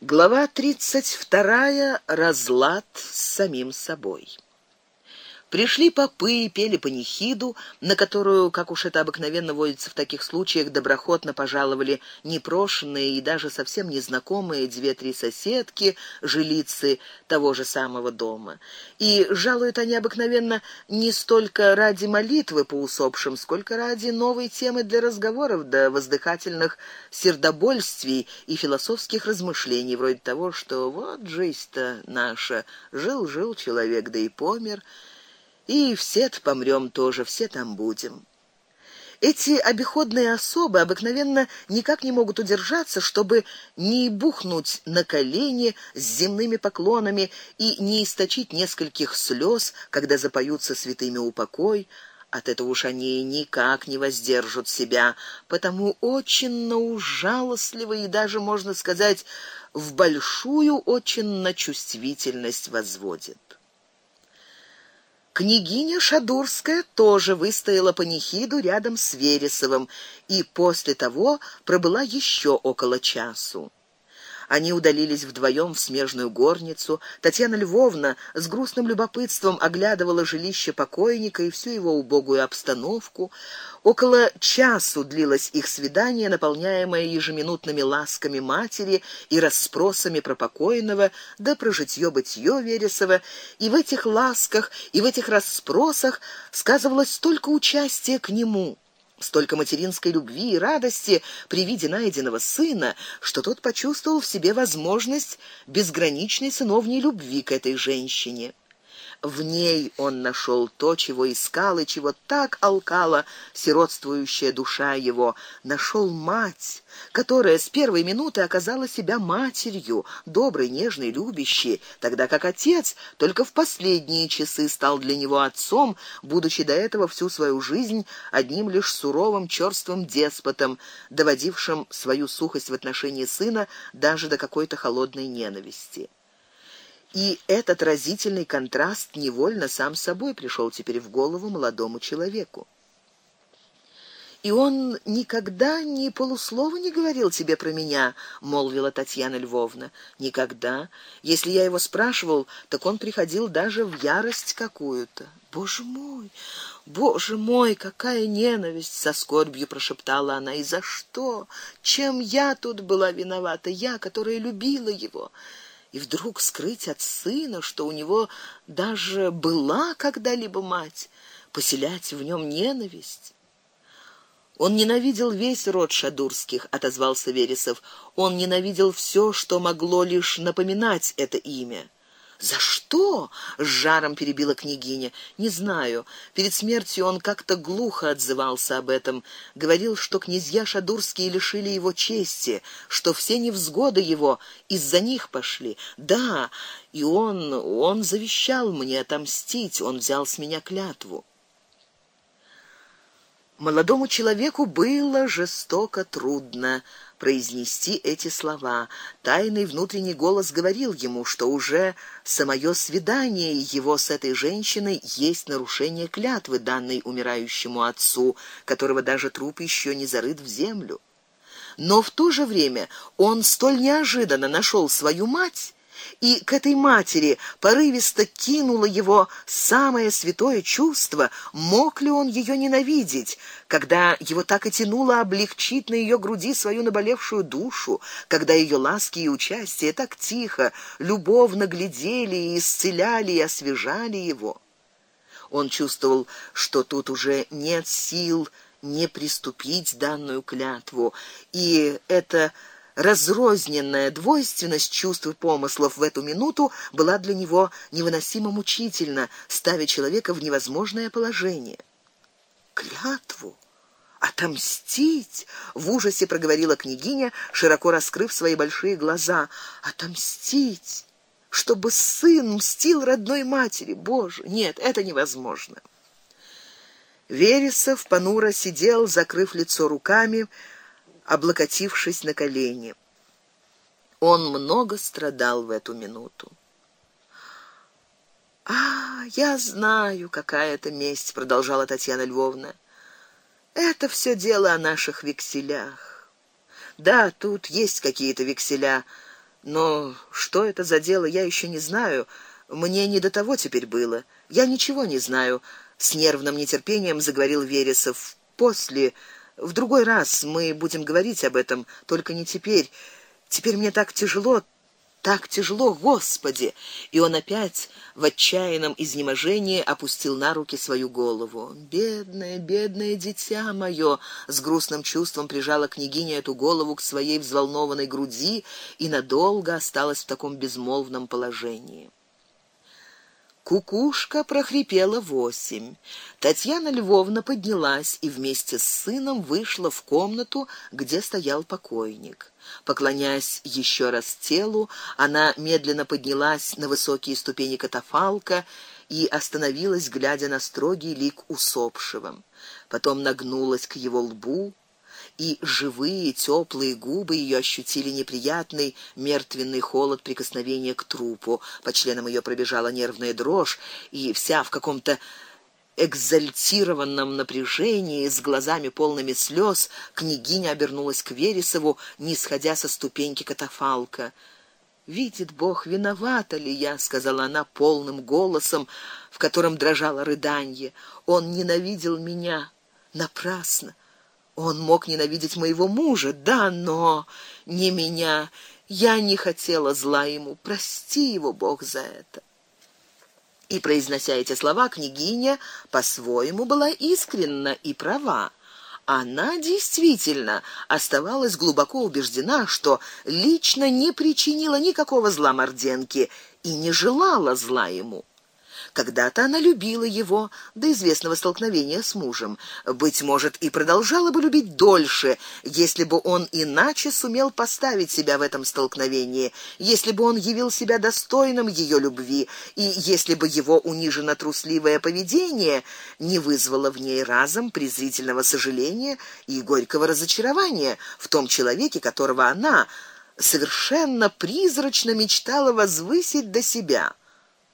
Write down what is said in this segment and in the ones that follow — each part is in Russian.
Глава тридцать вторая. Разлад с самим собой. Пришли попы и пели панихиду, на которую, как уж это обыкновенно водится в таких случаях, доброхотно пожаловали непрошенные и даже совсем незнакомые две-три соседки, жилицы того же самого дома. И жалуют они обыкновенно не столько ради молитвы по усопшим, сколько ради новой темы для разговоров да воздыхательных сердобольствий и философских размышлений, вроде того, что вот жизнь-то наша, жил-жил человек, да и помер, и все помрем тоже, все там будем. Эти обиходные особы обыкновенно никак не могут удержаться, чтобы не бухнуть на колени с земными поклонами и не источить нескольких слез, когда запоются святыми упокой. От этого уж они никак не воздержат себя, потому очень на жалостливы и даже можно сказать в большую очень на чувствительность возводит. Княгиня Шадурская тоже выстояла панихиду рядом с Вересовым и после того пробыла еще около часу. Они удалились вдвоем в смежную горницу. Татьяна Львовна с грустным любопытством оглядывала жилище покойника и всю его убогую обстановку. Около часу длилось их свидание, наполняемое ежеминутными ласками матери и расспросами про покойного, да про житьё-бытьё Вересова, и в этих ласках, и в этих расспросах сказывалось столько участия к нему столько материнской любви и радости при виде найденного сына, что тот почувствовал в себе возможность безграничной сыновней любви к этой женщине. В ней он нашел то, чего искал и чего так алкала сиротствующая душа его, нашел мать, которая с первой минуты оказала себя матерью, доброй, нежной, любящей, тогда как отец только в последние часы стал для него отцом, будучи до этого всю свою жизнь одним лишь суровым, черствым деспотом, доводившим свою сухость в отношении сына даже до какой-то холодной ненависти. И этот разительный контраст невольно сам собой пришел теперь в голову молодому человеку. И он никогда ни полуслова не говорил тебе про меня, молвила Татьяна Львовна. Никогда. Если я его спрашивал, так он приходил даже в ярость какую-то. Боже мой, боже мой, какая ненависть, со скорбью прошептала она. И за что? Чем я тут была виновата, я, которая любила его? И вдруг скрыть от сына, что у него даже была когда-либо мать, поселять в нем ненависть. Он ненавидел весь род Шадурских, отозвался Вересов. Он ненавидел все, что могло лишь напоминать это имя. За что? с жаром перебила княгиня. Не знаю. Перед смертью он как-то глухо отзывался об этом, говорил, что князья шадурские лишили его чести, что все невзгоды его из-за них пошли. Да, и он, он завещал мне отомстить, он взял с меня клятву. Молодому человеку было жестоко трудно произнести эти слова. Тайный внутренний голос говорил ему, что уже самое свидание его с этой женщиной есть нарушение клятвы, данной умирающему отцу, которого даже труп еще не зарыт в землю. Но в то же время он столь неожиданно нашел свою мать, и к этой матери порывисто кинуло его самое святое чувство, мог ли он ее ненавидеть, когда его так и тянуло облегчить на ее груди свою наболевшую душу, когда ее ласки и участие так тихо, любовно глядели и исцеляли и освежали его. Он чувствовал, что тут уже нет сил не приступить данную клятву, и это разрозненная двойственность чувств и помыслов в эту минуту была для него невыносимо мучительна, ставя человека в невозможное положение. Клятву отомстить, в ужасе проговорила княгиня, широко раскрыв свои большие глаза. Отомстить, чтобы сын мстил родной матери. Боже, нет, это невозможно. Вересов понуро сидел, закрыв лицо руками, облокотившись на колени. Он много страдал в эту минуту. А, я знаю, какая это месть, продолжала Татьяна Львовна. Это все дело о наших векселях. Да, тут есть какие-то векселя, Но что это за дело, я еще не знаю. Мне не до того теперь было. Я ничего не знаю, с нервным нетерпением заговорил Вересов. После в другой раз мы будем говорить об этом, только не теперь. Теперь мне так тяжело, так тяжело, Господи. И он опять в отчаянном изнеможении опустил на руки свою голову. Бедное, бедное дитя моё, с грустным чувством прижала княгиня эту голову к своей взволнованной груди и надолго осталась в таком безмолвном положении. Кукушка прохрипела восемь. Татьяна Львовна поднялась и вместе с сыном вышла в комнату, где стоял покойник. Поклоняясь еще раз телу, она медленно поднялась на высокие ступени катафалка и остановилась, глядя на строгий лик усопшего. Потом нагнулась к его лбу, и живые теплые губы ее ощутили неприятный мертвенный холод прикосновения к трупу. По членам ее пробежала нервная дрожь, и вся в каком-то экзальтированном напряжении, с глазами полными слез, княгиня обернулась к Вересову, не сходя со ступеньки катафалка. Видит Бог, виновата ли я, сказала она полным голосом, в котором дрожало рыдание. Он ненавидел меня напрасно. Он мог ненавидеть моего мужа, да, но не меня. Я не хотела зла ему. Прости его, Бог, за это. И произнося эти слова, княгиня по-своему была искренна и права. Она действительно оставалась глубоко убеждена, что лично не причинила никакого зла Морденке и не желала зла ему. Когда-то она любила его до известного столкновения с мужем. Быть может, и продолжала бы любить дольше, если бы он иначе сумел поставить себя в этом столкновении, если бы он явил себя достойным ее любви и если бы его униженно трусливое поведение не вызвало в ней разом презрительного сожаления и горького разочарования в том человеке, которого она совершенно призрачно мечтала возвысить до себя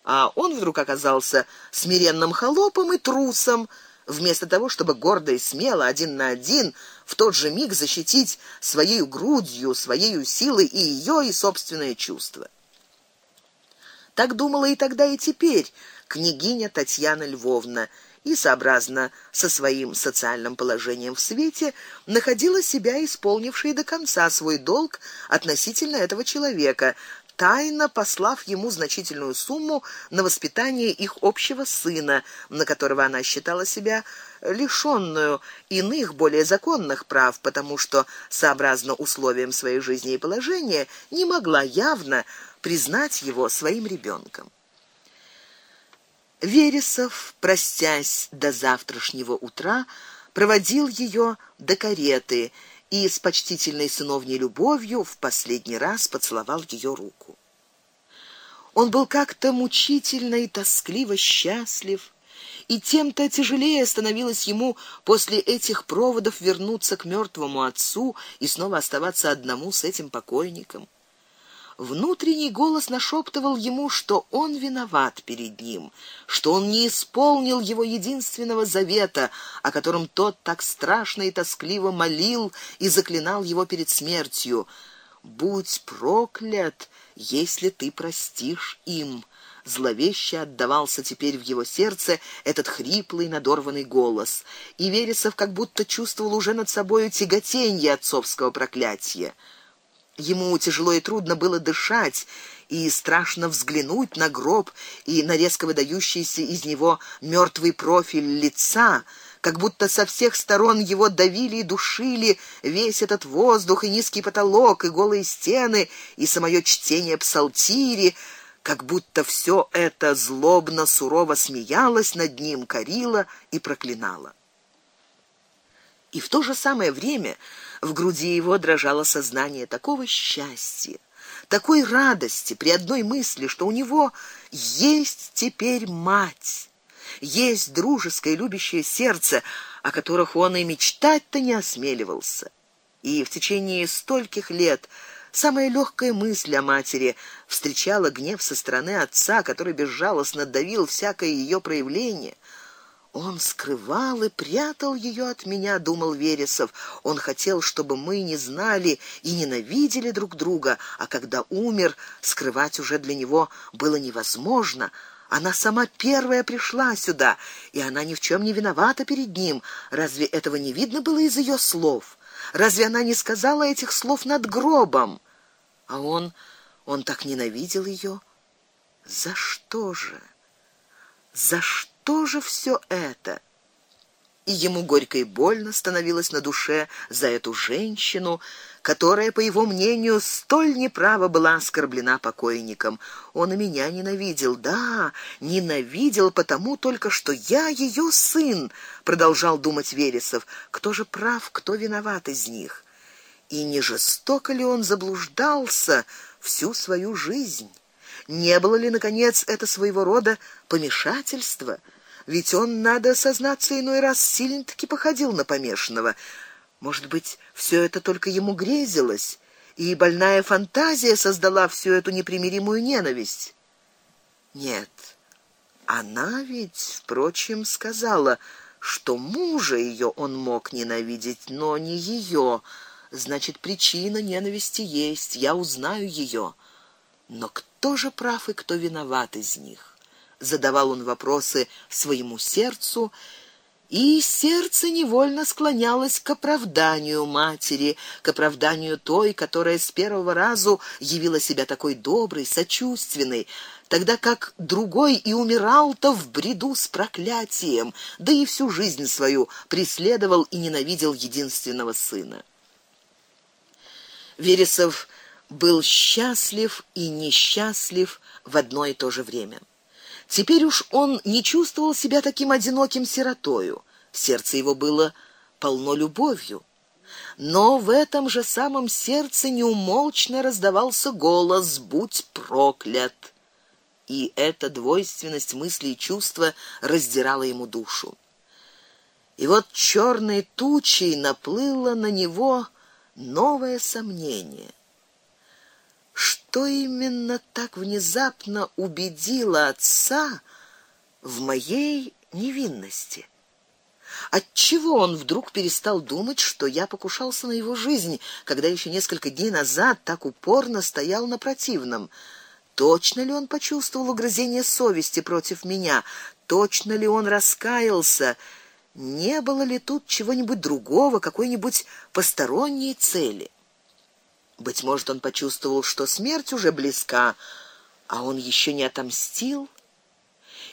а он вдруг оказался смиренным холопом и трусом, вместо того, чтобы гордо и смело один на один в тот же миг защитить своей грудью, своей силой и ее и собственное чувство. Так думала и тогда, и теперь княгиня Татьяна Львовна, и сообразно со своим социальным положением в свете находила себя исполнившей до конца свой долг относительно этого человека, тайно послав ему значительную сумму на воспитание их общего сына, на которого она считала себя лишённую иных более законных прав, потому что сообразно условиям своей жизни и положения не могла явно признать его своим ребенком. Вересов, простясь до завтрашнего утра, проводил ее до кареты и с почтительной сыновней любовью в последний раз поцеловал ее руку. Он был как-то мучительно и тоскливо счастлив, и тем-то тяжелее становилось ему после этих проводов вернуться к мертвому отцу и снова оставаться одному с этим покойником. Внутренний голос нашептывал ему, что он виноват перед ним, что он не исполнил его единственного завета, о котором тот так страшно и тоскливо молил и заклинал его перед смертью: "Будь проклят, если ты простишь им". Зловеще отдавался теперь в его сердце этот хриплый, надорванный голос, и Вересов как будто чувствовал уже над собою тяготение отцовского проклятия. Ему тяжело и трудно было дышать, и страшно взглянуть на гроб и на резко выдающийся из него мертвый профиль лица, как будто со всех сторон его давили и душили весь этот воздух и низкий потолок и голые стены и самое чтение псалтири, как будто все это злобно сурово смеялось над ним, корило и проклинало. И в то же самое время в груди его дрожало сознание такого счастья, такой радости при одной мысли, что у него есть теперь мать, есть дружеское любящее сердце, о которых он и мечтать-то не осмеливался. И в течение стольких лет самая легкая мысль о матери встречала гнев со стороны отца, который безжалостно давил всякое ее проявление. Он скрывал и прятал ее от меня, думал Вересов. Он хотел, чтобы мы не знали и ненавидели друг друга, а когда умер, скрывать уже для него было невозможно. Она сама первая пришла сюда, и она ни в чем не виновата перед ним. Разве этого не видно было из ее слов? Разве она не сказала этих слов над гробом? А он, он так ненавидел ее. За что же? За что? Что же все это? И ему горько и больно становилось на душе за эту женщину, которая, по его мнению, столь неправо была оскорблена покойником. Он и меня ненавидел, да, ненавидел потому только, что я ее сын, продолжал думать Вересов. Кто же прав, кто виноват из них? И не жестоко ли он заблуждался всю свою жизнь? Не было ли наконец это своего рода помешательство? Ведь он, надо сознаться, иной раз сильно-таки походил на помешанного. Может быть, все это только ему грезилось, и больная фантазия создала всю эту непримиримую ненависть. Нет. Она ведь, впрочем, сказала, что мужа ее он мог ненавидеть, но не ее. Значит, причина ненависти есть, я узнаю ее. Но кто же прав и кто виноват из них? Задавал он вопросы своему сердцу, и сердце невольно склонялось к оправданию матери, к оправданию той, которая с первого разу явила себя такой доброй, сочувственной, тогда как другой и умирал-то в бреду с проклятием, да и всю жизнь свою преследовал и ненавидел единственного сына. Вересов был счастлив и несчастлив в одно и то же время. Теперь уж он не чувствовал себя таким одиноким сиротою. Сердце его было полно любовью. Но в этом же самом сердце неумолчно раздавался голос: "Будь проклят!" И эта двойственность мысли и чувства раздирала ему душу. И вот черной тучей наплыло на него новое сомнение. Что именно так внезапно убедило отца в моей невинности? Отчего он вдруг перестал думать, что я покушался на его жизнь, когда еще несколько дней назад так упорно стоял на противном? Точно ли он почувствовал угрызение совести против меня? Точно ли он раскаялся? Не было ли тут чего-нибудь другого, какой-нибудь посторонней цели? Быть может, он почувствовал, что смерть уже близка, а он еще не отомстил.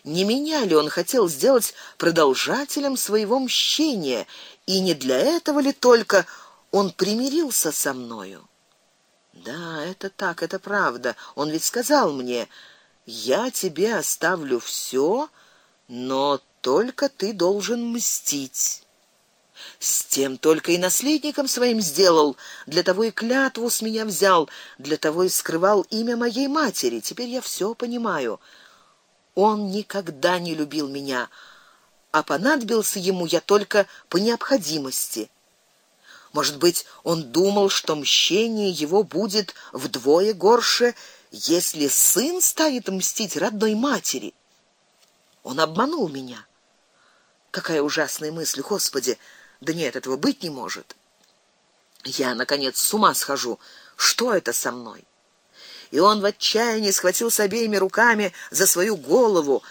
Не меня ли он хотел сделать продолжателем своего мщения, и не для этого ли только он примирился со мною? Да, это так, это правда. Он ведь сказал мне: "Я тебе оставлю все, но только ты должен мстить". С тем только и наследником своим сделал, для того и клятву с меня взял, для того и скрывал имя моей матери. Теперь я все понимаю. Он никогда не любил меня, а понадобился ему я только по необходимости. Может быть, он думал, что мщение его будет вдвое горше, если сын станет мстить родной матери. Он обманул меня. Какая ужасная мысль, Господи! Да нет, этого быть не может. Я наконец с ума схожу. Что это со мной? И он в отчаянии схватился обеими руками за свою голову,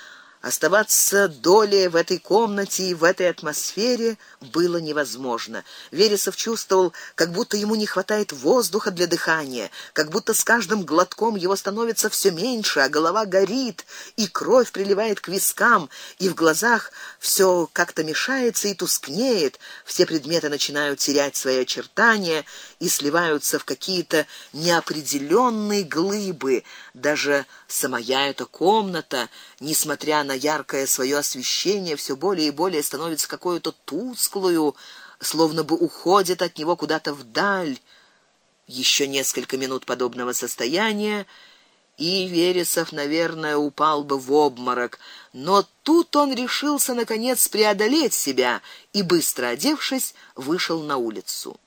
Оставаться долей в этой комнате и в этой атмосфере было невозможно. Вересов чувствовал, как будто ему не хватает воздуха для дыхания, как будто с каждым глотком его становится все меньше, а голова горит, и кровь приливает к вискам, и в глазах все как-то мешается и тускнеет, все предметы начинают терять свои очертания и сливаются в какие-то неопределенные глыбы. Даже самая эта комната, несмотря на яркое свое освещение, все более и более становится какой-то тусклую, словно бы уходит от него куда-то вдаль. Еще несколько минут подобного состояния, и Вересов, наверное, упал бы в обморок, но тут он решился наконец преодолеть себя и быстро одевшись, вышел на улицу.